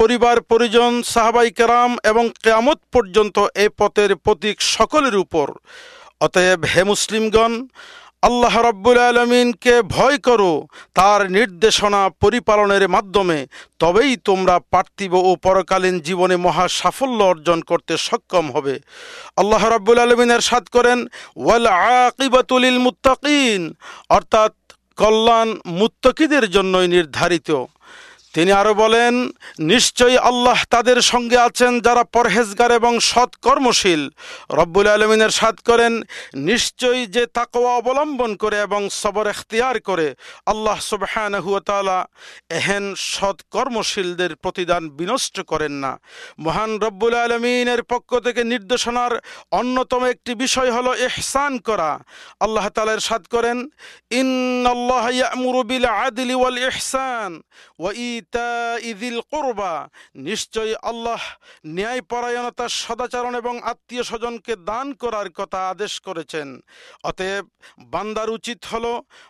পরিবার, পরিজন, সাহাবাই কেরাম এবং কেয়ামত পর্যন্ত এ পথের প্রতীক সকলের উপর। অতএব হে মুসলিমগণ, আল্লাহ রব্বুল আলমিনকে ভয় করো, তার নির্দেশনা পরিপালনের মাধ্যমে তবেই তোমরা পার্থিব ও পরকালীন জীবনে মহা সাফল্য অর্জন করতে সক্ষম হবে। আল্লাহ রব্বুল আলমিনের সাদ করেন, ওয়াল আকিবাতুলিল মুত্তাকিন অর্থাৎ কল্যাণ মুত্তকিদের জন্যই নির্ধারিত। তিনি আরও বলেন, নিশ্চয়ই আল্লাহ তাদের সঙ্গে আছেন যারা পরহেজগার এবং সৎ কর্মশীল রব্বুল আলমিনের সাদ করেন, নিশ্চয়ই যে তাকওয়া অবলম্বন করে এবং সবর এখতিয়ার করে আল্লাহ সুবাহানহুয়াতালা এহেন সৎ কর্মশীলদের প্রতিদান বিনষ্ট করেন না। মহান রব্বুল আলমিনের পক্ষ থেকে নির্দেশনার অন্যতম একটি বিষয় হলো এহসান করা। আল্লাহ তালের সাদ করেন ইন আল্লাহ আদিল ওয়াল ইহসান ওয়া ইদিল কোরবা। নিশ্চয়ই আল্লাহ ন্যায়পরায়ণতা, সদাচরণ এবং আত্মীয় স্বজনকে দান করার কথা আদেশ করেছেন। অতএব বান্দার উচিত হল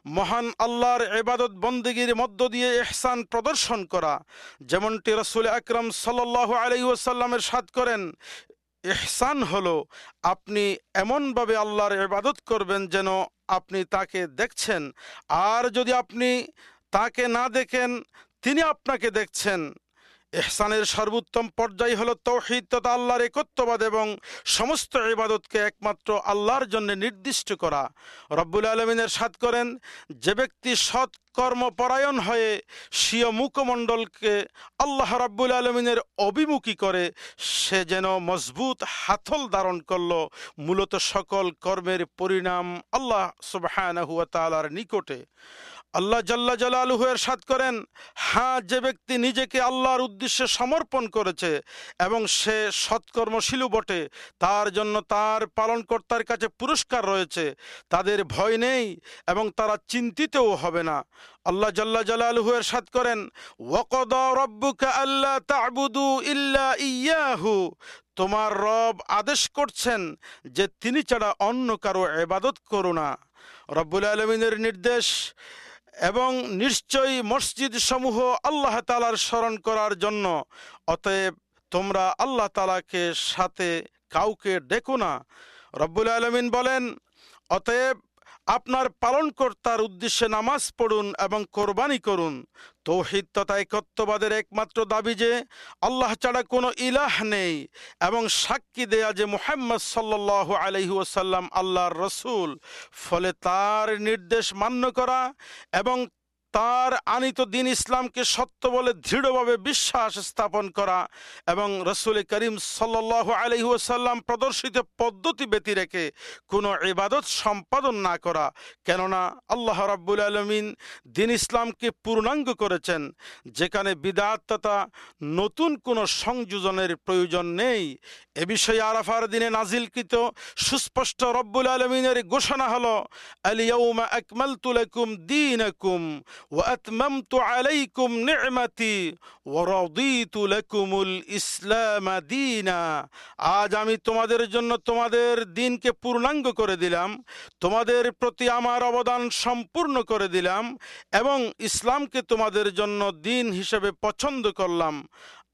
মহান আল্লাহর এবাদত বন্দিগির মধ্য দিয়ে এহসান প্রদর্শন করা। যেমনটি রসুল আকরম সাল্লাহ আলহিউসাল্লামের সাদ করেন এহসান হলো আপনি এমনভাবে আল্লাহর ইবাদত করবেন যেন আপনি তাকে দেখছেন। আর যদি আপনি তাকে না দেখেন তিনি আপনাকে দেখছেন। এহসানের সর্বোত্তম পর্যায় হল তৌহিদ তথা আল্লাহর একত্ববাদ এবং সমস্ত ইবাদতকে একমাত্র আল্লাহর জন্য নির্দিষ্ট করা। রব্বুল আলমিনের সাদ করেন, যে ব্যক্তি সৎ কর্মপরায়ণ হয়ে স্বীয় মুখমণ্ডলকে আল্লাহ রাব্বুল আলমিনের অভিমুখী করে, সে যেন মজবুত হাতল ধারণ করল। মূলত সকল কর্মের পরিণাম আল্লাহ সুবাহ নিকটে। আল্লাহ জাল্লা জাল জালালুহু সাদ করেন হ্যাঁ যে ব্যক্তি নিজেকে আল্লাহর উদ্দেশ্যে সমর্পণ করেছে এবং সে সৎকর্মশীল বটে, তার জন্য তার পালনকর্তার কাছে পুরস্কার রয়েছে, তাদের ভয় নেই এবং তারা চিন্তিতও হবে না। আল্লাহ জাল্লা জালালুহু সাদ করেন ওকদ রব্বুকা আল্লাহ তাবুদু ইল্লা ইয়াহু তোমার রব আদেশ করছেন যে তিনি ছাড়া অন্য কারও এবাদত করো না। রব্বুল আলমিনের নির্দেশ এবং নিশ্চয়ই মসজিদ সমূহ আল্লাহ তালার স্মরণ করার জন্য। অতএব তোমরা আল্লাহ তালাকে সাথে কাউকে ডেকো না। রব্বুল আলমিন বলেন, অতএব আপনার পালনকর্তার উদ্দেশ্যে নামাজ পড়ুন এবং কোরবানি করুন। তৌহিদ তথা একত্ববাদের একমাত্র দাবি যে, আল্লাহ ছাড়া কোনো ইলাহ নেই এবং সাক্ষী দেয়া যে মোহাম্মদ সাল্লাহ আলহি ওসাল্লাম আল্লাহর রসুল, ফলে তার নির্দেশ মান্য করা এবং তার আনিত দিন ইসলামকে সত্য বলে দৃঢ়ভাবে বিশ্বাস স্থাপন করা এবং রসুল করিম সাল্লাহ আলহিউসাল্লাম প্রদর্শিত পদ্ধতি ব্যতী রেখে কোনো ইবাদত সম্পাদন না করা। কেননা আল্লাহ রাব্বুল আলমিন দিন ইসলামকে পূর্ণাঙ্গ করেছেন, যেখানে বিদাত তথা নতুন কোনো সংযোজনের প্রয়োজন নেই। এ বিষয়ে আরাফার দিনে নাজিলকৃত সুস্পষ্ট রব্বুল আলমিনের ঘোষণা হল আলিয়াউমা আকমাল তুলাকুম দিন واتممت عليكم نعمتي ورضيت لكم الاسلام دينا আজ আমি তোমাদের জন্য তোমাদের দিনকে পূর্ণাঙ্গ করে দিলাম তোমাদের প্রতি আমার অবদান সম্পূর্ণ করে দিলাম এবং ইসলামকে তোমাদের জন্য দিন হিসেবে পছন্দ করলাম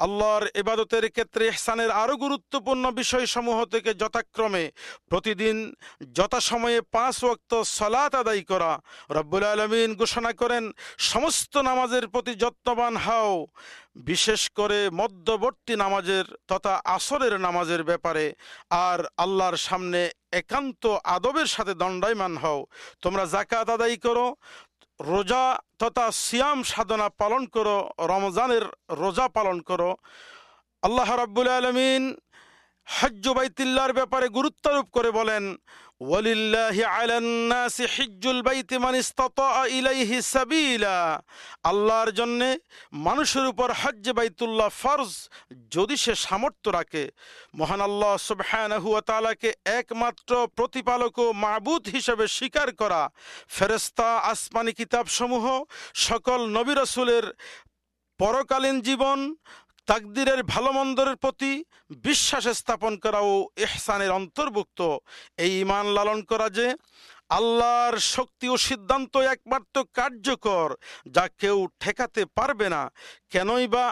আল্লাহর এবাদতের ক্ষেত্রে ইহসানের আরও গুরুত্বপূর্ণ বিষয়সমূহ থেকে যথাক্রমে প্রতিদিন যথাসময়ে পাঁচ ওয়াক্ত সলাত আদায় করা। রব্বুল আলমিন ঘোষণা করেন, সমস্ত নামাজের প্রতি যত্নবান হাও, বিশেষ করে মধ্যবর্তী নামাজের তথা আসরের নামাজের ব্যাপারে। আর আল্লাহর সামনে একান্ত আদবের সাথে দণ্ডায়মান হও। তোমরা জাকাত আদায় করো রোজা তথা সিয়াম সাধনা পালন করো, রমজানের রোজা পালন করো। আল্লাহ রাব্বুল আলমিন হজ্জ বাইতিল্লার ব্যাপারে গুরুত্বারোপ করে বলেন আল্লাহর জন্য মানুষের উপর হজ্জ বাইতুল্লাহ ফরজ যদি সে সামর্থ্য রাখে, মহান আল্লাহ তাআলাকে একমাত্র প্রতিপালক ও মাবুদ হিসেবে স্বীকার করা, ফেরেশতা, আসমানি কিতাবসমূহ, সকল নবী রাসূলের পরকালীন জীবন তাকদিরের ভালো মন্দরের প্রতি বিশ্বাস স্থাপন করা ও এহসানের অন্তর্ভুক্ত। এই ইমান লালন করা যে আল্লাহর শক্তি ও সিদ্ধান্ত একমাত্র কার্যকর, যা কেউ ঠেকাতে পারবে না। কেনই বা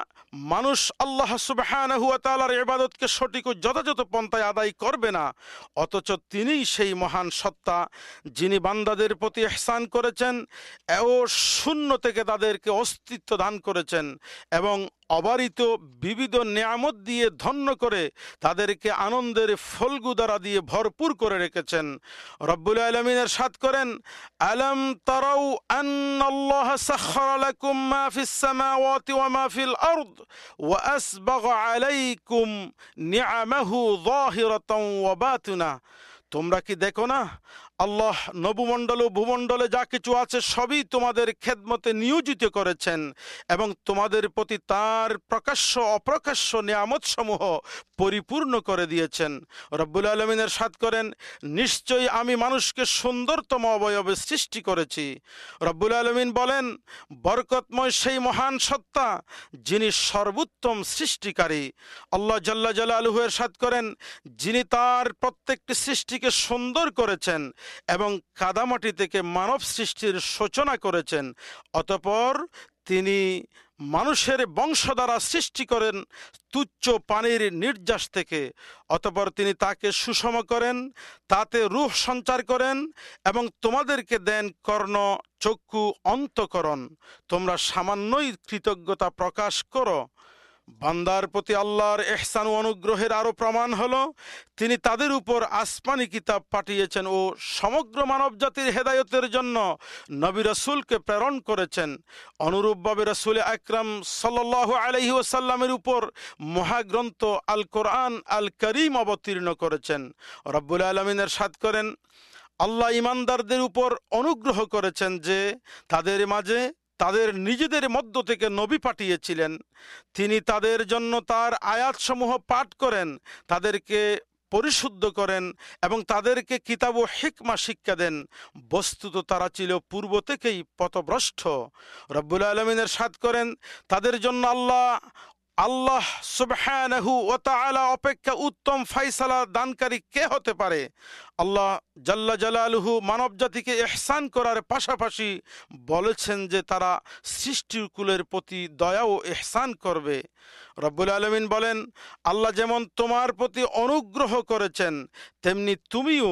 মানুষ আল্লাহ সুবাহানহুয়াতালার ইবাদতকে সঠিক ও যথাযথ পন্থায় আদায় করবে না, অথচ তিনিই সেই মহান সত্তা, যিনি বান্দাদের প্রতি এহসান করেছেন ও শূন্য থেকে তাদেরকে অস্তিত্ব দান করেছেন এবং অবারিত বিবিধ নিয়ামত দিয়ে ধন্য করে তাদেরকে আনন্দের ফলগু দ্বারা দিয়ে ভরপুর করে রেখেছেন। রব্বুল আলমিনের সাত করেন, আলম তারাউ আন্নাল্লাহ সাখখারা লাকুম মা ফিস সামাওয়াতি ওয়া মা ফিল আরদ ওয়া আসবাগা আলাইকুম নিআমাহু যাহিরাতাও ওয়া বাতিনা। তোমরা কি দেখো না আল্লাহ নবুমণ্ডল ও ভূমণ্ডলে যা কিছু আছে সবই তোমাদের খেদমতে নিয়োজিত করেছেন এবং তোমাদের প্রতি তার প্রকাশ্য অপ্রকাশ্য নিয়ামত সমূহ পরিপূর্ণ করে দিয়েছেন। রব্বুল আলমিনের সাদ করেন, নিশ্চয়ই আমি মানুষকে সুন্দরতম অবয়বে সৃষ্টি করেছি। রব্বুল আলমিন বলেন, বরকতময় সেই মহান সত্তা যিনি সর্বোত্তম সৃষ্টিকারী। আল্লাহ জাল্লা জালালুহের সাদ করেন, যিনি তার প্রত্যেকটি সৃষ্টিকে সুন্দর করেছেন এবং কাদামাটি থেকে মানব সৃষ্টির সূচনা করেছেন। অতপর তিনি মানুষের বংশ দ্বারা সৃষ্টি করেন তুচ্ছ পানির নির্যাস থেকে। অতপর তিনি তাকে সুষম করেন, তাতে রূহ সঞ্চার করেন এবং তোমাদেরকে দেন কর্ণ, চক্ষু অন্তকরণ। তোমরা সামান্যই কৃতজ্ঞতা প্রকাশ করো। বান্দার প্রতি আল্লাহর এহসান ও অনুগ্রহের আরও প্রমাণ হল, তিনি তাদের উপর আসমানি কিতাব পাঠিয়েছেন ও সমগ্র মানবজাতির হেদায়তের জন্য নবী রসুলকে প্রেরণ করেছেন। অনুরূপভাবে রসুল আকরাম সাল্লাহ আলহি ওসাল্লামের উপর মহাগ্রন্থ আল কোরআন আল করিম অবতীর্ণ করেছেন। রব্বুল আলমিনের সাদ করেন, আল্লাহ ইমানদারদের উপর অনুগ্রহ করেছেন যে তাদের মাঝে তাদের নিজেদের মধ্য থেকে নবী পাঠিয়েছিলেন। তিনি তাদের জন্য তার আয়াতসমূহ পাঠ করেন, তাদেরকে পরিশুদ্ধ করেন এবং তাদেরকে কিতাব ও হিকমা শিক্ষা দেন। বস্তুত তারা ছিল পূর্ব থেকেই পথভ্রষ্ট। রব্বুল আলমিনের সাদ করেন, তাদের জন্য আল্লাহ আল্লাহ সুবহানাহু ও তাআলা অপেক্ষা উত্তম ফাইসালা দানকারী কে হতে পারে? আল্লাহ জাল্লা জালালুহু মানব জাতিকে এহসান করার পাশাপাশি বলেছেন যে তারা সৃষ্টিকুলের প্রতি দয়া ও এহসান করবে। রব্বুল আলমিন বলেন, আল্লাহ যেমন তোমার প্রতি অনুগ্রহ করেছেন, তেমনি তুমিও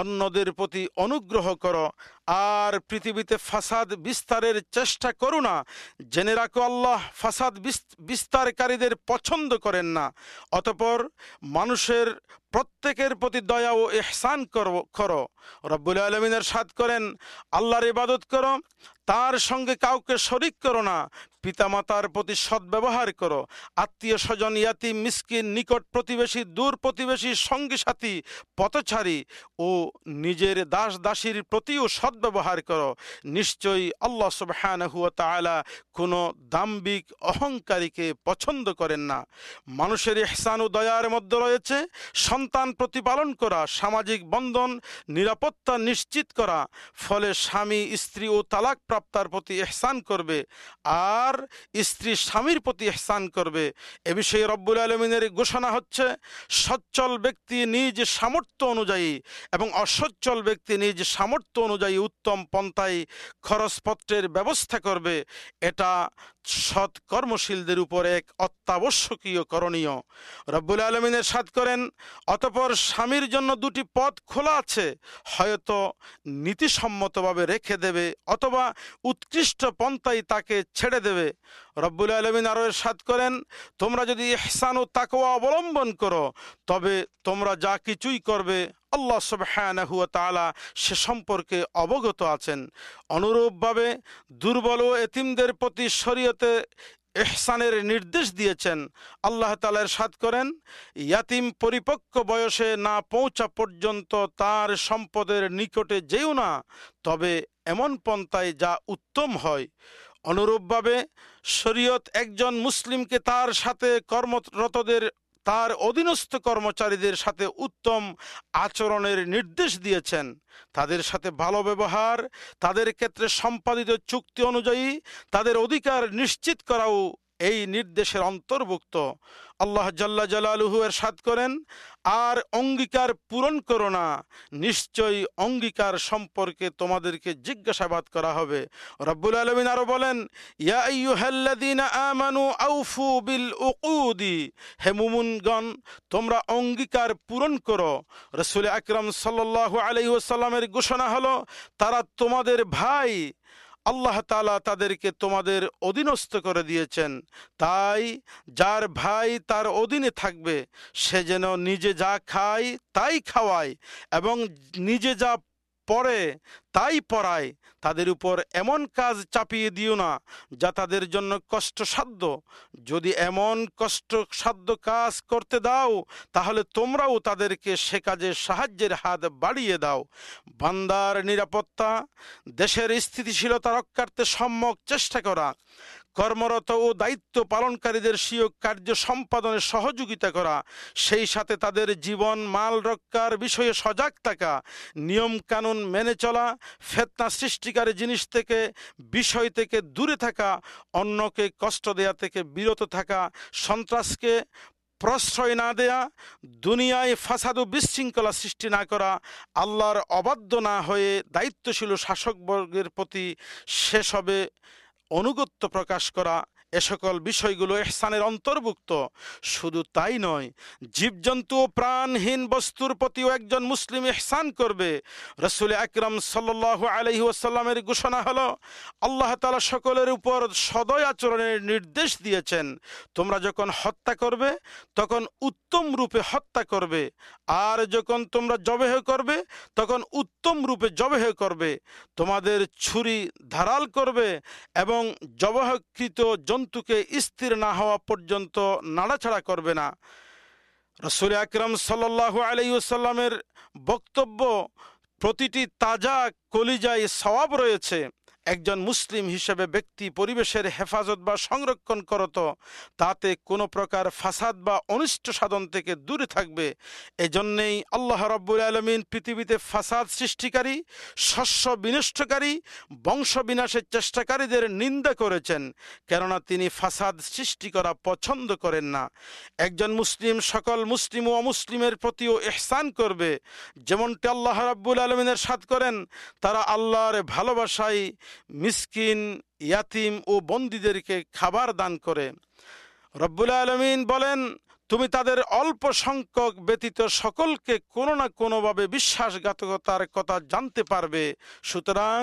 অন্যদের প্রতি অনুগ্রহ করো। আর পৃথিবীতে ফাসাদ বিস্তারের চেষ্টা করো না। জেনে রাখো আল্লাহ ফাসাদ বিস্তারকারীদের পছন্দ করেন না। অতপর মানুষের প্রত্যেকের প্রতি দয়া ও এহসান করো রব্বুল আলমিনের সাদ করেন, আল্লাহর ইবাদত করো, তার সঙ্গে কাউকে শরিক করো না। পিতামাতার প্রতি সদ্ব্যবহার করো। আত্মীয় স্বজন ইয়াতি মিসকিন, নিকট প্রতিবেশী, দূর প্রতিবেশী, সঙ্গী সাথী পথছাড়ি ও নিজের দাস দাসীর প্রতিও সদ্ব্যবহার করো, নিশ্চয়ই আল্লাহ সুবহানাহু তাআলা কোনো দাম্বিক অহংকারীকে পছন্দ করেন না। মানুষের ইহসান ও দয়ার মধ্যে রয়েছে, সন্তান প্রতিপালন করা, সামাজিক বন্ধন, নিরাপত্তা নিশ্চিত করা, ফলে স্বামী, স্ত্রী ও তালাক প্রাপ্তার প্রতি এহসান করবে আর স্ত্রী স্বামীর প্রতি এহসান করবে। এ বিষয়ে রব্বুল আলমিনের ঘোষণা হচ্ছে, সচ্ছল ব্যক্তি নিজ সামর্থ্য অনুযায়ী এবং অসচ্ছল ব্যক্তি নিজ সামর্থ্য অনুযায়ী উত্তম পন্থায় খরচপত্রের ব্যবস্থা করবে এটা সৎ কর্মশীলদের উপর এক অত্যাবশ্যকীয় করণীয়। রব্বুল আলমিনের সাদ করেন, অতপর স্বামীর জন্য দুটি পথ খোলা আছে, হয়তো নীতিসম্মতভাবে রেখে দেবে অথবা উৎকৃষ্ট পন্থাই তাকে ছেড়ে দেবে। রব্বুল আলমিন আরও সাদ করেন, তোমরা যদি এহসান ও তাকোয়া অবলম্বন করো, তবে তোমরা যা কিছুই করবে, আল্লাহ সুবহানাহু তাআলা সে সম্পর্কে অবগত আছেন। অনুরূপভাবে দুর্বল ও এতিমদের প্রতি শরীয়তে এহসানের নির্দেশ দিয়েছেন। আল্লাহ তালার সাদ করেন, ইয়াতিম পরিপক্ক বয়সে না পৌঁছা পর্যন্ত তার সম্পদের নিকটে যেও না, তবে এমন পন্থায় যা উত্তম হয়। অনুরূপভাবে শরীয়ত একজন মুসলিমকে তার সাথে কর্মরতদের তার অধীনস্থ কর্মচারীদের সাথে উত্তম আচরণের নির্দেশ দিয়েছেন। তাদের সাথে ভালো ব্যবহার, তাদের ক্ষেত্রে সম্পাদিত চুক্তি অনুযায়ী তাদের অধিকার নিশ্চিত করাও এই নির্দেশের অন্তর্ভুক্ত। আল্লাহ জাল্লা জালালুহু এর সাদ করেন, আর অঙ্গীকার পূরণ করো না, নিশ্চয়ই অঙ্গীকার সম্পর্কে তোমাদেরকে জিজ্ঞাসাবাদ করা হবে। রব্বুল আলমিন আরও বলেন আমানু আউফু বিল তোমরা অঙ্গীকার পূরণ করো। রসুল আকরম সাল্লাহ আলহিউসাল্লামের ঘোষণা হলো, তারা তোমাদের ভাই আল্লাহ তালা তাদেরকে তোমাদের অধীনস্থ করে দিয়েছেন। তাই যার ভাই তার অধীনে থাকবে, সে যেন নিজে যা খায় তাই খাওয়ায় এবং নিজে যা পড়ে, তাই পড়ায়। তাদের উপর এমন কাজ চাপিয়ে দিও না, যা তাদের জন্য কষ্টসাধ্য। যদি এমন কষ্টসাধ্য কাজ করতে দাও, তাহলে তোমরাও তাদেরকে সে কাজে সাহায্যের হাত বাড়িয়ে দাও। বান্দার নিরাপত্তা, দেশের স্থিতিশীলতা রক্ষার্থে সম্যক চেষ্টা করা। কর্মরত ও দায়িত্ব পালনকারীদের স্বীয় কার্য সম্পাদনে সহযোগিতা করা, সেই সাথে তাদের জীবন, মাল রক্ষার বিষয়ে সজাগ থাকা, নিয়ম কানুন মেনে চলা, ফেতনা সৃষ্টিকারী জিনিস থেকে, বিষয় থেকে দূরে থাকা, অন্যকে কষ্ট দেয়া থেকে বিরত থাকা, সন্ত্রাসকে প্রশ্রয় না দেয়া, দুনিয়ায় ফাসাদ ও বিশৃঙ্খলা সৃষ্টি না করা, আল্লাহর অবাধ্য না হয়ে দায়িত্বশীল শাসকবর্গের প্রতি সেসবে অনুগত্য প্রকাশ করা এ সকল বিষয়গুলো এহসানের অন্তর্ভুক্ত। শুধু তাই নয়, জীবজন্তু ও প্রাণহীন বস্তুর প্রতিও একজন মুসলিম এহসান করবে। রসুল আকরম সাল্লাহ আলহি ঘোষণা হলো, আল্লাহ তালা সকলের উপর সদয় আচরণের নির্দেশ দিয়েছেন। তোমরা যখন হত্যা করবে, তখন উত্তম রূপে হত্যা করবে। আর যখন তোমরা জবেহ করবে, তখন উত্তম রূপে জবেহ করবে। তোমাদের ছুরি ধারাল করবে এবং জবহকৃত জন্তু জন্তুকে স্থির না হওয়া পর্যন্ত নাড়াছাড়া করবে না। রসুল আকরম সাল্লাহ আলাইসাল্লামের বক্তব্য, প্রতিটি তাজা কলিজায় সওয়াব রয়েছে। একজন মুসলিম হিসেবে ব্যক্তি পরিবেশের হেফাজত বা সংরক্ষণ করত তাতে কোনো প্রকার ফাসাদ বা অনিষ্ট সাধন থেকে দূরে থাকবে। এজন্যেই আল্লাহ রব্বুল আলমিন পৃথিবীতে ফাসাদ সৃষ্টিকারী, শস্য বিনষ্টকারী, বংশ বিনাশের চেষ্টাকারীদের নিন্দা করেছেন, কেননা তিনি ফাসাদ সৃষ্টি করা পছন্দ করেন না। একজন মুসলিম সকল মুসলিম ও অমুসলিমের প্রতিও এহসান করবে। যেমনটি আল্লাহ রাব্বুল আলমিনের সাথ করেন, তারা আল্লাহর ভালোবাসায় মিসকিন, ইয়াতিম ও বন্দীদেরকে খাবার দান করে। রব্বুল আলমিন বলেন, তুমি তাদের অল্প সংখ্যক ব্যতীত সকলকে কোনো না কোনোভাবে বিশ্বাসঘাতকতার কথা জানতে পারবে। সুতরাং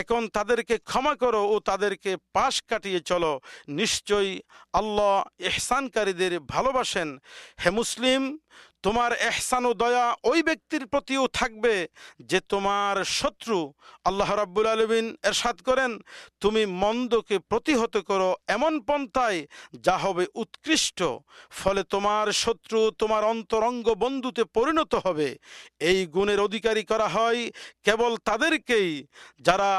এখন তাদেরকে ক্ষমা করো ও তাদেরকে পাশ কাটিয়ে চলো। নিশ্চয়ই আল্লাহ এহসানকারীদের ভালোবাসেন। হে মুসলিম তোমার এহসান ও দয়া ওই ব্যক্তির প্রতিও থাকবে যে তোমার শত্রু আল্লাহ রাব্বুল আলমিন এরশাদ করেন, তুমি মন্দকে প্রতিহত করো এমন পন্থায় যা হবে উৎকৃষ্ট, ফলে তোমার শত্রু তোমার অন্তরঙ্গ বন্ধুতে পরিণত হবে। এই গুণের অধিকারী করা হয় কেবল তাদেরকেই যারা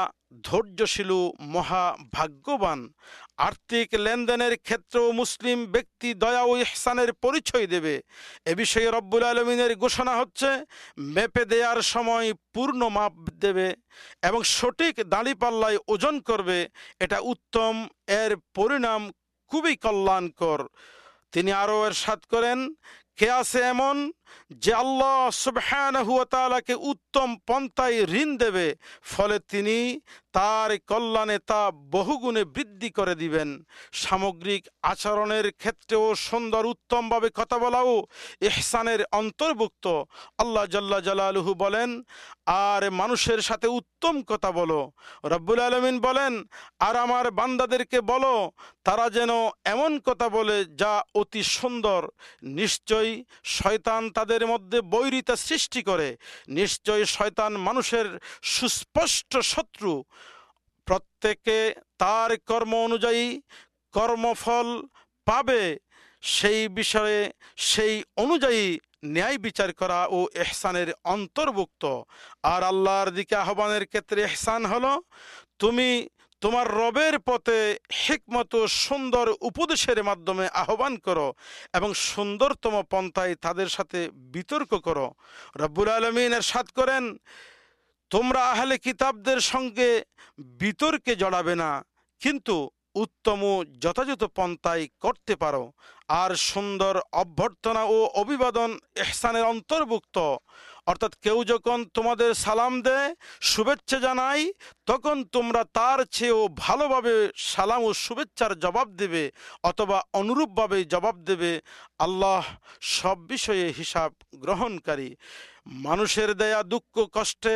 ধৈর্যশীল মহা ভাগ্যবান আর্থিক লেনদেনের ক্ষেত্রেও মুসলিম ব্যক্তি দয়া ও ইহসানের পরিচয় দেবে। এ বিষয়ে রব্বুল আলমিনের ঘোষণা হচ্ছে, মেপে দেওয়ার সময় পূর্ণ মাপ দেবে এবং সঠিক দাঁড়িপাল্লায় ওজন করবে। এটা উত্তম, এর পরিণাম খুবই কল্যাণকর। তিনি আরও এর সাত করেন কে আছে এমন যে আল্লাহ সুবহানাহুয়াতালাকে উত্তম পন্থায় ঋণ দেবে, ফলে তিনি তার কল্যাণে তা বহুগুণে বৃদ্ধি করে দিবেন। সামগ্রিক আচরণের ক্ষেত্রেও সুন্দর উত্তমভাবে কথা বলাও ইহসানের অন্তর্ভুক্ত। আল্লাহ জাল্লা জালালুহু বলেন, আর মানুষের সাথে উত্তম কথা বলো। রব্বুল আলমিন বলেন, আর আমার বান্দাদেরকে বলো, তারা যেন এমন কথা বলে যা অতি সুন্দর। নিশ্চয়ই শয়তান তাদের মধ্যে বৈরিতা সৃষ্টি করে। নিশ্চয় শয়তান মানুষের সুস্পষ্ট শত্রু। প্রত্যেকে তার কর্ম অনুযায়ী কর্মফল পাবে। সেই বিষয়ে, সেই অনুযায়ী ন্যায় বিচার করা ও এহসানের অন্তর্ভুক্ত। আর আল্লাহর দিকে আহ্বানের ক্ষেত্রে এহসান হলো, তুমি তোমার রবের পথে হিকমত সুন্দর উপদেশের মাধ্যমে আহ্বান করো এবং সুন্দরতম পন্থায় তাদের সাথে বিতর্ক করো। রব্বুল আলমিন এর সাত করেন, তোমরা আহলে কিতাবদের সঙ্গে বিতর্কে জড়াবে না, কিন্তু উত্তম যথাযথ পন্থায় করতে পারো। আর সুন্দর অভ্যর্থনা ও অভিবাদন এহসানের অন্তর্ভুক্ত। অর্থাৎ কেউ যখন তোমাদের সালাম দেয়, শুভেচ্ছা জানাই তখন তোমরা তার চেয়েও ভালোভাবে সালাম ও শুভেচ্ছার জবাব দেবে অথবা অনুরূপভাবে জবাব দেবে। আল্লাহ সব বিষয়ে হিসাব গ্রহণকারী। মানুষের দেয়া দুঃখ, কষ্টে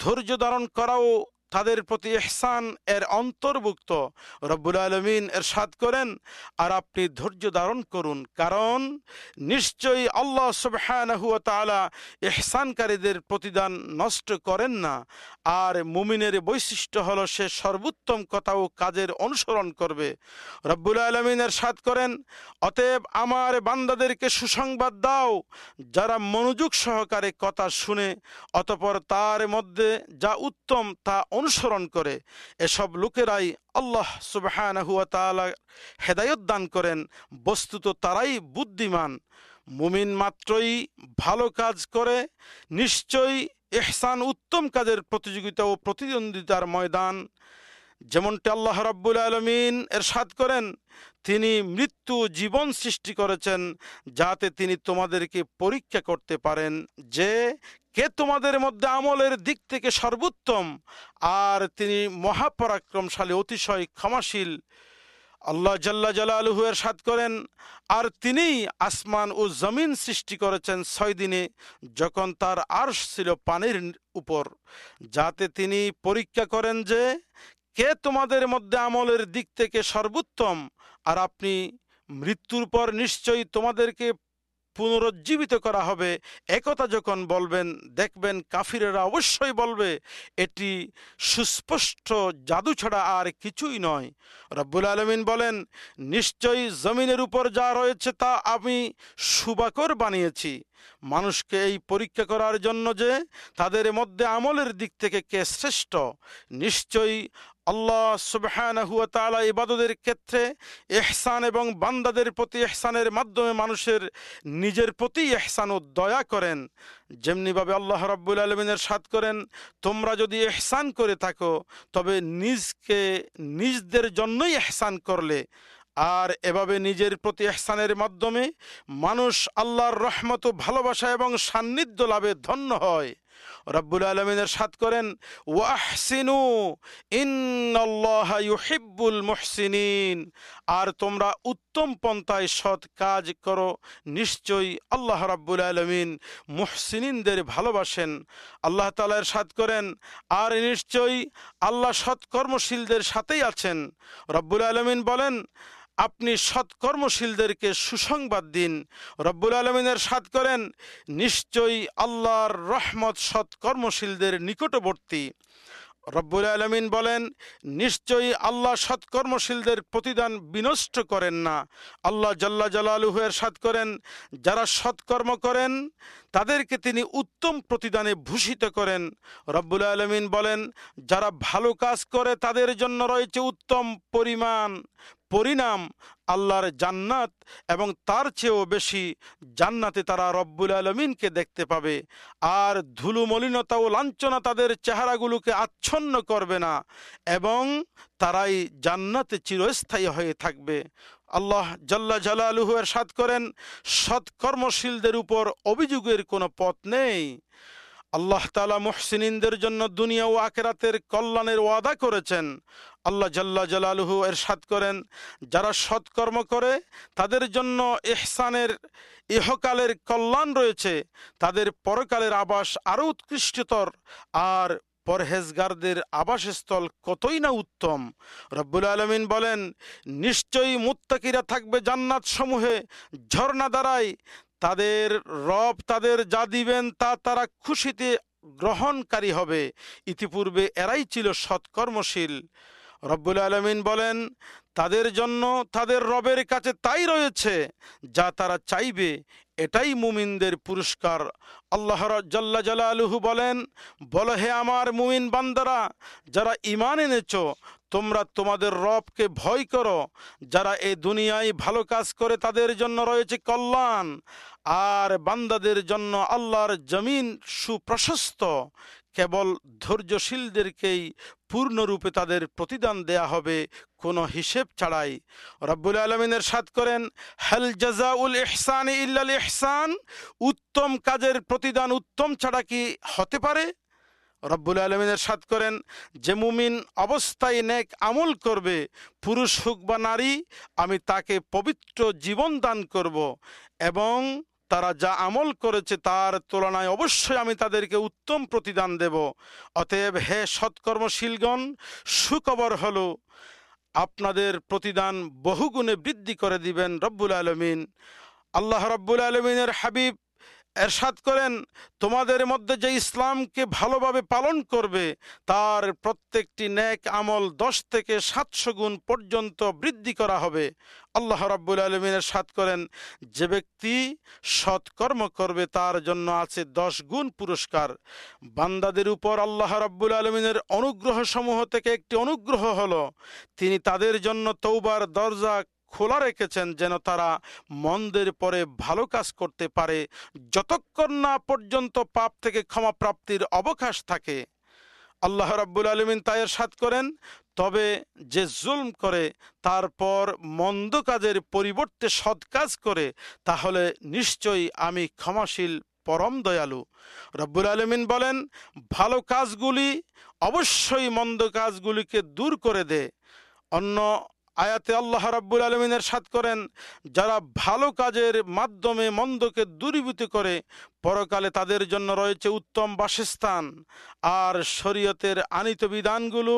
ধৈর্য ধারণ করাও তাদের প্রতি এহসান এর অন্তর্ভুক্ত। রব্বুল আলমিন এর সাদ করেন, আর আপনি ধৈর্য ধারণ করুন, কারণ নিশ্চয়ই আল্লাহ সুবহানাহুয়া এহসানকারীদের প্রতিদান নষ্ট করেন না। আর মুমিনের বৈশিষ্ট্য হলো সে সর্বোত্তম কথা ও কাজের অনুসরণ করবে। রব্বুল আলমিন এর সাদ করেন, অতএব আমার বান্দাদেরকে সুসংবাদ দাও, যারা মনোযোগ সহকারে কথা শুনে, অতপর তার মধ্যে যা উত্তম তা অনুসরণ করে। এসব লোকেরাই আল্লাহ সুবাহানহুয়া তালা হেদায়ত দান করেন। বস্তুত তারাই বুদ্ধিমান। মুমিন মাত্রই ভালো কাজ করে, নিশ্চয়ই এহসান উত্তম কাজের প্রতিযোগিতা ও প্রতিদ্বন্দ্বিতার ময়দান। যেমনটি আল্লাহ রাব্বুল আলমিন এর সাদ করেন, তিনি মৃত্যু জীবন সৃষ্টি করেছেন যাতে তিনি তোমাদেরকে পরীক্ষা করতে পারেন যে কে তোমাদের মধ্যে আমলের দিক থেকে সর্বোত্তম। আর তিনি মহাপরাক্রমশালী, অতিশয় ক্ষমাশীল। আল্লাহ জাল্লা জালালহু এর সাদ করেন, আর তিনিই আসমান ও জমিন সৃষ্টি করেছেন ছয় দিনে, যখন তার আর্শ ছিল পানির উপর। যাতে তিনি পরীক্ষা করেন যে, কে তোমাদের মধ্যে আমলের দিক থেকে সর্বোত্তম। আর আপনি মৃত্যুর পর নিশ্চয়ই তোমাদেরকে পুনরুজ্জীবিত করা হবে। একথা যখন বলবেন, দেখবেন কাফিরেরা অবশ্যই বলবে, এটি সুস্পষ্ট জাদু ছাড়া আর কিছুই নয়। রব্বুল আলমিন বলেন, নিশ্চয়ই জমিনের উপর যা রয়েছে তা আমি সুবাকর বানিয়েছি। মানুষকে এই পরীক্ষা করার জন্য যে তাদের মধ্যে আমলের দিক থেকে কে শ্রেষ্ঠ, নিশ্চয়ই আল্লাহ সুবহানাহুয়া তাআলা ইবাদতের ক্ষেত্রে এহসান এবং বান্দাদের প্রতি এহসানের মাধ্যমে মানুষের নিজের প্রতি এহসান ও দয়া করেন। যেমনিভাবে আল্লাহ রাব্বুল আলমিনের সাদ করেন, তোমরা যদি এহসান করে থাকো, তবে নিজকে, নিজদের জন্যই এহসান করলে। আর এভাবে নিজের প্রতি এহসানের মাধ্যমে মানুষ আল্লাহর রহমত ভালোবাসা এবং সান্নিধ্য লাভে ধন্য হয়। রব্বুল আলমিনের সাত করেন, ওয়াহসিনু, ইন্নাল্লাহ ইউহিব্বুল মুহসিনিন। আর তোমরা উত্তম পন্থায় সৎ কাজ করো, নিশ্চয়ই আল্লাহ রাব্বুল আলমিন মুহসিনিনদের ভালোবাসেন। আল্লাহ তালার সাত করেন, আর নিশ্চয়ই আল্লাহ সৎকর্মশীলদের সাথেই আছেন। রব্বুল আলমিন বলেন আপনি সৎকর্মশীলদেরকে সুসংবাদ দিন। রব্বুল আলমিনের সাদ করেন, নিশ্চয়ই আল্লাহর রহমত সৎকর্মশীলদের নিকটবর্তী। রব্বুল আলমিন বলেন, নিশ্চয়ই আল্লাহ সৎকর্মশীলদের প্রতিদান বিনষ্ট করেন না। আল্লাহ জাল্লা জালালুহের সাদ করেন, যারা সৎকর্ম করেন, তাদেরকে তিনি উত্তম প্রতিদানে ভূষিত করেন। রব্বুল আলমিন বলেন, যারা ভালো কাজ করে, তাদের জন্য রয়েছে উত্তম পরিমাণ। পরিণাম আল্লাহর জান্নাত এবং তার চেয়েও বেশি জান্নাতে তারা রব্বুল আলমিনকে দেখতে পাবে। আর ধুলু মলিনতা ও লাঞ্ছনা তাদের চেহারাগুলোকে আচ্ছন্ন করবে না এবং তারাই জান্নাতে চিরস্থায়ী হয়ে থাকবে। আল্লাহ জাল্লা জালালুহু এর সাদ করেন, সৎকর্মশীলদের উপর অভিযোগের কোনো পথ নেই। আল্লাহ তালা মুহসিনদের জন্য দুনিয়া ও আকেরাতের কল্যাণের ওয়াদা করেছেন। আল্লাহ জাল্লা জালালুহু এর সাদ করেন। যারা সৎকর্ম করে, তাদের জন্য এহসানের ইহকালের কল্যাণ রয়েছে। তাদের পরকালের আবাস আরও উৎকৃষ্টতর। আর পরহেজগারদের আবাসস্থল কতই না উত্তম। রব্বুল আলমিন বলেন, নিশ্চয়ই মুত্তাকিরা থাকবে জান্নাত সমূহে ঝর্ণা দ্বারাই। তাদের রব তাদের যা দিবেন, তা তারা খুশিতে গ্রহণকারী হবে। ইতিপূর্বে এরাই ছিল সৎকর্মশীল। রব্বুল আলমিন বলেন, তাদের জন্য তাদের রবের কাছে তাই রয়েছে, যা তারা চাইবে, এটাই মুমিনদের পুরস্কার। আল্লাহ জাল্লা জালালুহু বলেন, বল হে আমার মুমিন বান্দারা, যারা ইমান এনেছ, তোমরা তোমাদের রবকে ভয় করো, যারা এই দুনিয়ায় ভালো কাজ করে তাদের জন্য রয়েছে কল্যাণ, আর বান্দাদের জন্য আল্লাহর জমিন সুপ্রশস্ত, কেবল ধৈর্যশীলদেরকেই পূর্ণরূপে তাদের প্রতিদান দেয়া হবে কোনো হিসেব ছাড়াই। রব্বুল আলমিনের সাত করেন, হেল জাজাউল ইহসান ইল্লাল ইহসান উত্তম কাজের প্রতিদান উত্তম ছাড়া কি হতে পারে? রব্বুল আলমিনের সাত করেন, যে মুমিন অবস্থায় নেক আমল করবে, পুরুষ হোক বা নারী, আমি তাকে পবিত্র জীবন দান করব এবং তারা যা আমল করেছে তার তুলনায় অবশ্যই আমি তাদেরকে উত্তম প্রতিদান দেব। অতএব হে সৎকর্মশীলগণ সুকবর হল, আপনাদের প্রতিদান বহুগুণে বৃদ্ধি করে দিবেন রব্বুল আলমিন। আল্লাহ রব্বুল আলমিনের হাবিব এরশাদ করেন, তোমাদের মধ্যে যে ইসলামকে ভালোভাবে পালন করবে, তার প্রত্যেকটি ন্যাক আমল দশ থেকে সাতশো গুণ পর্যন্ত বৃদ্ধি করা হবে। আল্লাহ রাব্বুল আলমিনের সাত করেন, যে ব্যক্তি সৎকর্ম করবে, তার জন্য আছে দশ গুণ পুরস্কার। বান্দাদের উপর আল্লাহ রাব্বুল আলমিনের অনুগ্রহ সমূহ থেকে একটি অনুগ্রহ হলো, তিনি তাদের জন্য তৌবার দরজা খোলা রেখেছেন যেন তারা মন্দের পরে ভালো কাজ করতে পারে। যতক্ষণ না পর্যন্ত পাপ থেকে ক্ষমা প্রাপ্তির অবকাশ থাকে, আল্লাহ রাব্বুল আলমিন তায়ের সাত করেন। তবে যে জুলম করে, তারপর মন্দ কাজের পরিবর্তে সৎ কাজ করে, তাহলে নিশ্চয়ই আমি ক্ষমাশীল, পরম দয়ালু। রব্বুল আলমিন বলেন, ভালো কাজগুলি অবশ্যই মন্দ কাজগুলিকে দূর করে দে। অন্য আয়াতে আল্লাহ রাব্বুল আলমিনের সাত করেন, যারা ভালো কাজের মাধ্যমে মন্দকে দূরীভূত করে, পরকালে তাদের জন্য রয়েছে উত্তম বাসস্থান। আর শরীয়তের আনিত বিধানগুলো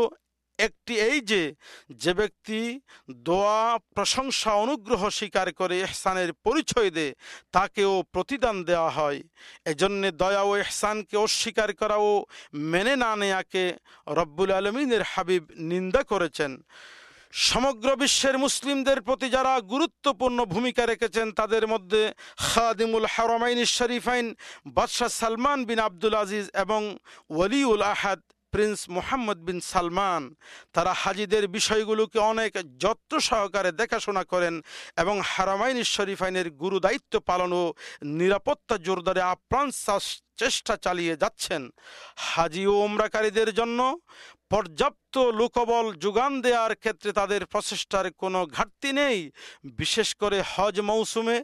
একটি এই যে যে ব্যক্তি দোয়া, প্রশংসা, অনুগ্রহ স্বীকার করে এহসানের পরিচয় দেয়, তাকেও প্রতিদান দেওয়া হয়। এজন্যে দয়া ও এহসানকে অস্বীকার করা ও মেনে না নেয়াকে রব্বুল আলমিনের হাবিব নিন্দা করেছেন। সমগ্র বিশ্বের মুসলিমদের প্রতি যারা গুরুত্বপূর্ণ ভূমিকা রেখেছেন, তাদের মধ্যে খাদিমুল হারমাইন শরীফাইন, বাদশাহ সালমান বিন আব্দুল আজিজ এবং ওলিউল আহাদ প্রিন্স মোহাম্মদ বিন সালমান। তারা হাজিদের বিষয়গুলোকে অনেক যত্ন সহকারে দেখাশোনা করেন এবং হারামাইন শরীফাইনের গুরু দায়িত্ব পালন ও নিরাপত্তা জোরদারে আপ্রাণ চেষ্টা চালিয়ে যাচ্ছেন। হাজি ও ওমরাকারীদের জন্য পর্যাপ্ত লোকবল যোগান দেওয়ার ক্ষেত্রে তাদের প্রচেষ্টার কোনো ঘাটতি নেই। বিশেষ করে হজ মৌসুমে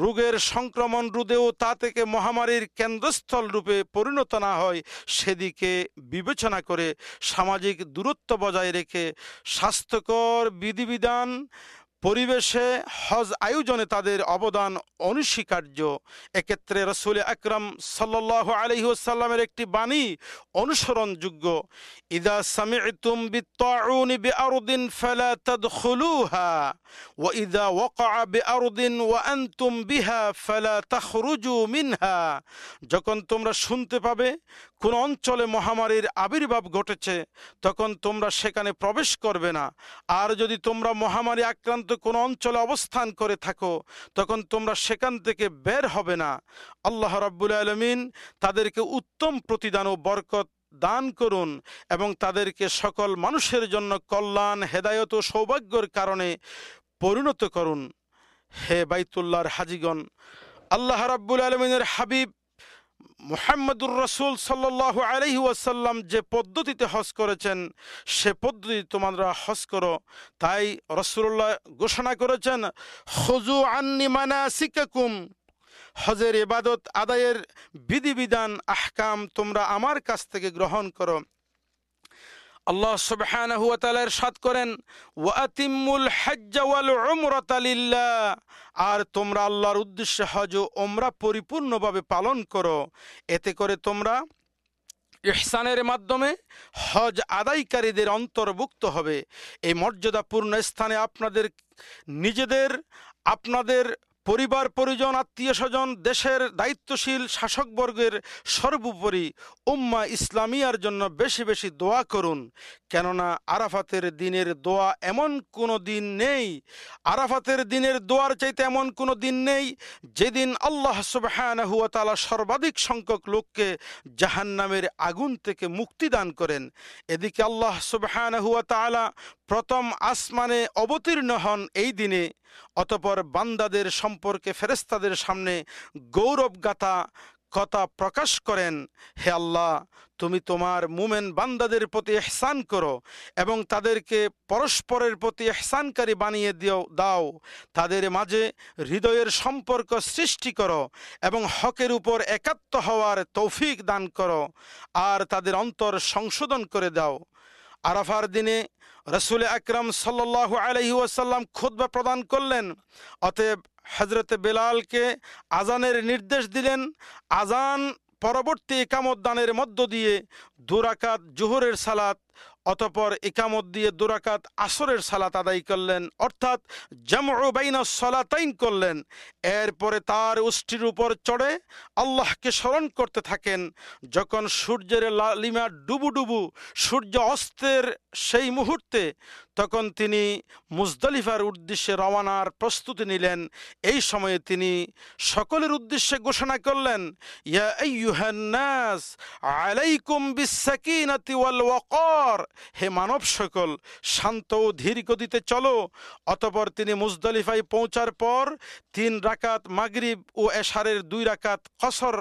রোগের সংক্রমণ রোধেও তা থেকে মহামারীর কেন্দ্রস্থল রূপে পরিণত না হয়, সেদিকে বিবেচনা করে সামাজিক দূরত্ব বজায় রেখে স্বাস্থ্যকর বিধিবিধান পরিবেশে হজ আয়োজনে তাদের অবদান অনস্বীকার্য। এক্ষেত্রে রসুল আকরম সাল্লাহ আলহিউসাল্লামের একটি বাণী অনুসরণযোগ্য। ইদা সামিতুম ওয়া বিহা যখন তোমরা শুনতে পাবে কোন অঞ্চলে মহামারীর আবির্ভাব ঘটেছে, তখন তোমরা সেখানে প্রবেশ করবে না। আর যদি তোমরা মহামারী আক্রান্ত কোনো অঞ্চলে অবস্থান করে থাকো, তখন তোমরা সেখান থেকে বের হবে না। আল্লাহ রাব্বুল আলমিন তাদেরকে উত্তম প্রতিদান ও বরকত দান করুন এবং তাদেরকে সকল মানুষের জন্য কল্যাণ, হেদায়ত ও সৌভাগ্যর কারণে পরিণত করুন। হে বাইতুল্লাহর হাজিগণ, আল্লাহ রাব্বুল আলমিনের হাবিব মোহাম্মদুর রসুল সাল্লাহ আলহি ওয়াসাল্লাম যে পদ্ধতিতে হজ করেছেন, সে পদ্ধতি তোমরা হজ করো। তাই রসুল্লাহ ঘোষণা করেছেন হজু আন্নি মানা সিকাকুম হজের ইবাদত আদায়ের বিধিবিধান, আহকাম তোমরা আমার কাছ থেকে গ্রহণ করো। আল্লাহ সুবহানাহু ওয়া তাআলা করেন ওয়াতিমুল হজ্জ ওয়াল উমরাতা লিল্লাহ আর তোমরা আল্লাহর উদ্দেশ্যে হজ ও ওমরা পরিপূর্ণভাবে পালন করো। এতে করে তোমরা ইহসানের মাধ্যমে হজ আদায়কারীদের অন্তর্ভুক্ত হবে। এই মর্যাদাপূর্ণ স্থানে আপনাদের নিজেদের, আপনাদের পরিবার, পরিজন, আত্মীয় স্বজন, দেশের দায়িত্বশীল শাসকবর্গের সর্বোপরি উম্মা ইসলামিয়ার জন্য বেশি বেশি দোয়া করুন। কেননা আরাফাতের দিনের দোয়া এমন কোনো দিন নেই, আরাফাতের দিনের দোয়ার চাইতে এমন কোনো দিন নেই, যেদিন আল্লাহ সুবাহানহুয়া তালা সর্বাধিক সংখ্যক লোককে জাহান্নামের আগুন থেকে মুক্তি দান করেন। এদিকে আল্লাহ সুবাহানহুয়া তালা প্রথম আসমানে অবতীর্ণ হন এই দিনে, অতপর বান্দাদের সম্পর্কে ফেরেস্তাদের সামনে গৌরব গাথা কথা প্রকাশ করেন, হে আল্লাহ, তুমি তোমার মুমেন বান্দাদের প্রতি এহসান করো এবং তাদেরকে পরস্পরের প্রতি এহসানকারী বানিয়ে দিও, দাও। তাদের মাঝে হৃদয়ের সম্পর্ক সৃষ্টি করো এবং হকের উপর একাত্ম হওয়ার তৌফিক দান করো। আর তাদের অন্তর সংশোধন করে দাও। আরাফার দিনে রসুল আকরম সাল্লাহ আলহি ওয়াসাল্লাম খুদ্া প্রদান করলেন। অতএব হজরত বেলালকে আজানের নির্দেশ দিলেন। আজান পরবর্তী একামত দানের মধ্য দিয়ে দুরাকাত জোহরের সালাত অতপর একামত দিয়ে দুরাকাত আসরের সালাত আদায় করলেন, অর্থাৎ জামরুবাইনা সলাতাইন করলেন। এরপরে তার উষ্ঠির উপর চড়ে আল্লাহকে স্মরণ করতে থাকেন। যখন সূর্যের লালিমা ডুবু ডুবু, সূর্য অস্তের সেই মুহূর্তে তখন তিনি মুজদলিফার উদ্দেশ্যে রওয়ানার প্রস্তুতি নিলেন। এই সময়ে তিনি সকলের উদ্দেশ্যে ঘোষণা করলেন হে মানব সকল, শান্ত ও ধীর গতিতে চলো। অতপর তিনি মুজদলিফায় পৌঁছার পর তিন রাকাত মাগরিব ও এশারের দুই রাকাত কসর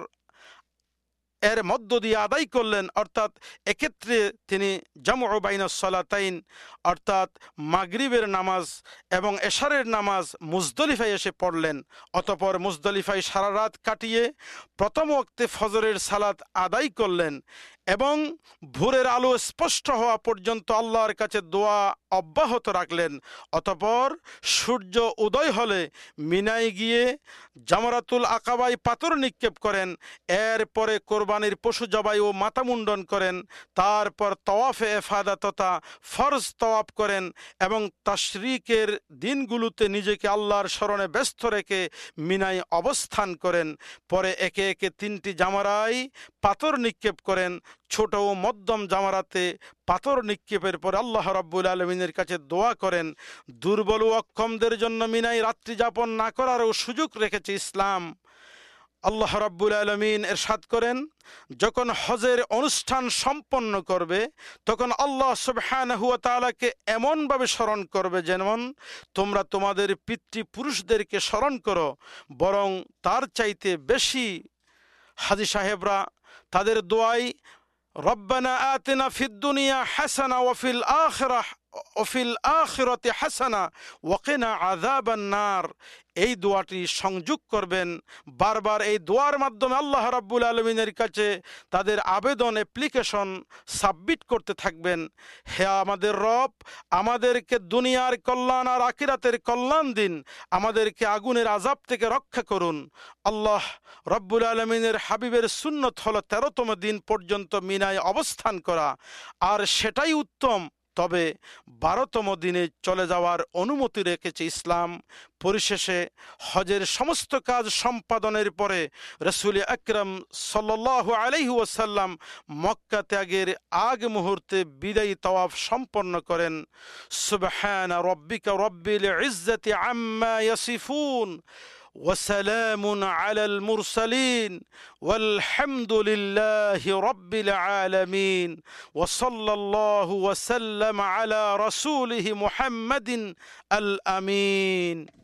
এর মধ্য দিয়ে আদায় করলেন, অর্থাৎ এক্ষেত্রে তিনি জামু বাইন সলাতাইন, অর্থাৎ মাগরিবের নামাজ এবং এশারের নামাজ মুজদলিফায় এসে পড়লেন। অতপর মুজদলিফায় সারা রাত কাটিয়ে প্রথম ওক্তে ফজরের সালাত আদায় করলেন। এবং ভোরের আলো স্পষ্ট হওয়া পর্যন্ত আল্লাহর কাছে দোয়া অব্যাহত রাখলেন। অতপর সূর্য উদয় হলে মিনাই গিয়ে জামরাতুল আকাবাই পাথর নিক্ষেপ করেন। এরপরে কোরবানির পশু জবাই ও মাথা মুন্ডন করেন। তারপর তওয়াফে এফাদা তথা ফরজ তওয়াফ করেন এবং তাশরিকের দিনগুলোতে নিজেকে আল্লাহর স্মরণে ব্যস্ত রেখে মিনাই অবস্থান করেন। পরে একে একে তিনটি জামারাই পাথর নিক্ষেপ করেন। ছোট ও মধ্যম জামারাতে পাথর নিক্ষেপের পর আল্লাহ রব্বুল আলমিনের কাছে দোয়া করেন, দুর্বল ও অক্ষমদের জন্য মিনাই রাত্রি যাপন না করারও সুযোগ রেখেছে ইসলাম। আল্লাহ রাব্বুল আলমিন এরশাদ করেন, যখন হজের অনুষ্ঠান সম্পন্ন করবে, তখন আল্লাহ সুবহানাহু তাআলাকে এমনভাবে স্মরণ করবে যেমন, তোমরা তোমাদের পিতৃপুরুষদেরকে স্মরণ করো, বরং তার চাইতে বেশি হাজি সাহেবরা তাদের দোয়াই ربنا آتنا في الدنيا حسنة وفي الآخرة ওফিল আখিরতে হাসানা, ওয়াকেনা আজাবান্নার এই দোয়াটি সংযোগ করবেন, বারবার এই দোয়ার মাধ্যমে আল্লাহ রাব্বুল আলমিনের কাছে তাদের আবেদন অ্যাপ্লিকেশন সাবমিট করতে থাকবেন। হে আমাদের রব, আমাদেরকে দুনিয়ার কল্যাণ আর আকিরাতের কল্যাণ দিন। আমাদেরকে আগুনের আজাব থেকে রক্ষা করুন। আল্লাহ রব্বুল আলমিনের হাবিবের সুন্নত হলো তেরোতম দিন পর্যন্ত মিনায় অবস্থান করা। আর সেটাই উত্তম তবে বারোতম দিনে চলে যাওয়ার অনুমতি রেখেছে ইসলাম। পরিশেষে হজের সমস্ত কাজ সম্পাদনের পরে রসুল আকরম সাল্ল আলহি ওসাল্লাম মক্কা ত্যাগের আগ মুহূর্তে বিদায়ী তওয়াফ সম্পন্ন করেন। সুবহান রব্বিকা রব্বিল ইজ্জতি আম্মা ইয়াসিফুন। وسلام على المرسلين والحمد لله رب العالمين وصلى الله وسلم على رسوله محمد الأمين.